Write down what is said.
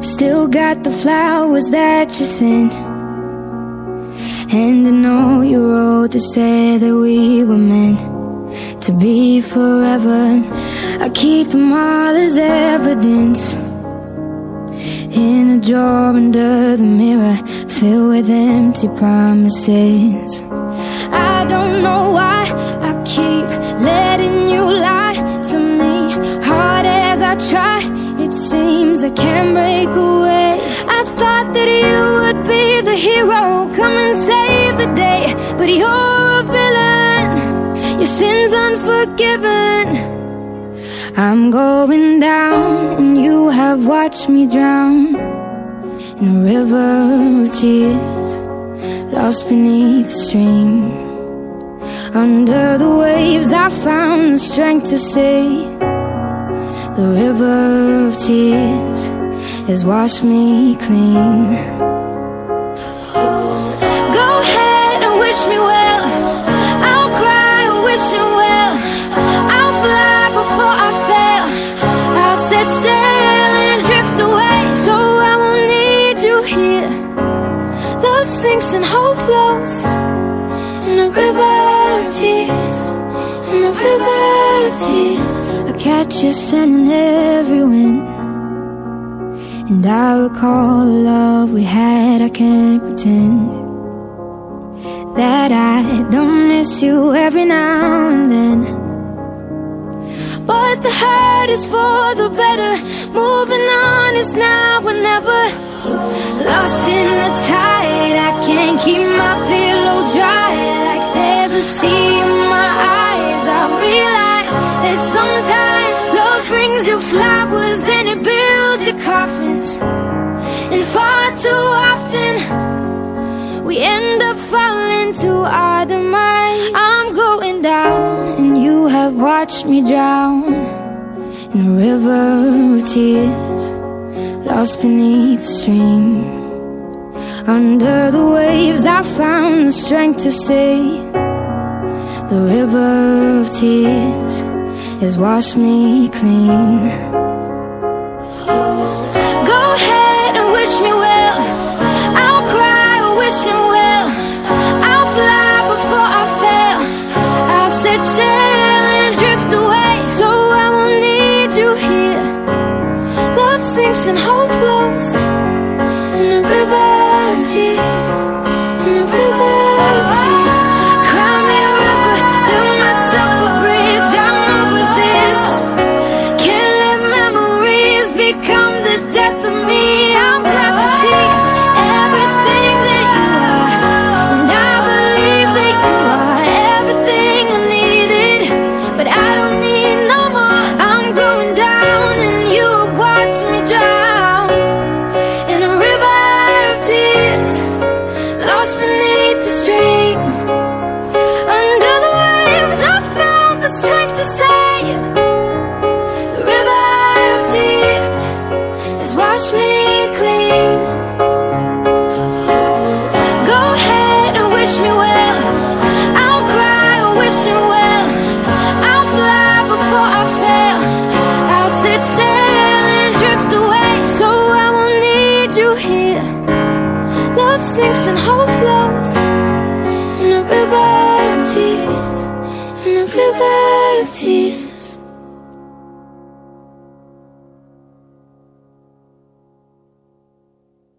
Still got the flowers that you sent. And I know you wrote to say that we were meant To be forever. I keep them all as evidence. In a drawer under the mirror Filled with empty promises. I don't know why I keep letting you lie to me. Hard as I try, seems I can't break away. I thought that you would be the hero. Come and save the day. But you're a villain. Your sin's unforgiven. I'm going down and you have watched me drown In a river of tears Lost beneath the stream. Under the waves I found the strength to say The river of tears has washed me clean. Go ahead and wish me well. I'll cry or wish him well. I'll fly before I fail. I'll set sail and drift away So I won't need you here. Love sinks and hope floats. In a river of tears. In a river of tears catch you sending every wind. And I recall the love we had, I can't pretend. That I don't miss you every now and then. But the hurt is for the better. Moving on is now or never. Lost in the tide, I can't keep my pillow dry. Like there's a sea in my eyes I realize that sometimes brings you flowers Then it builds your coffins. And far too often We end up falling to our demise. I'm going down and you have watched me drown In a river of tears Lost beneath the stream. Under the waves I found the strength to say The river of tears has washed me clean. Go ahead and wish me well. I'll cry or wish him well. I'll fly before I fail. I'll set sail and drift away So I won't need you here. Love sinks and hope floats Love sinks and hope floats In a river of tears. In a river of tears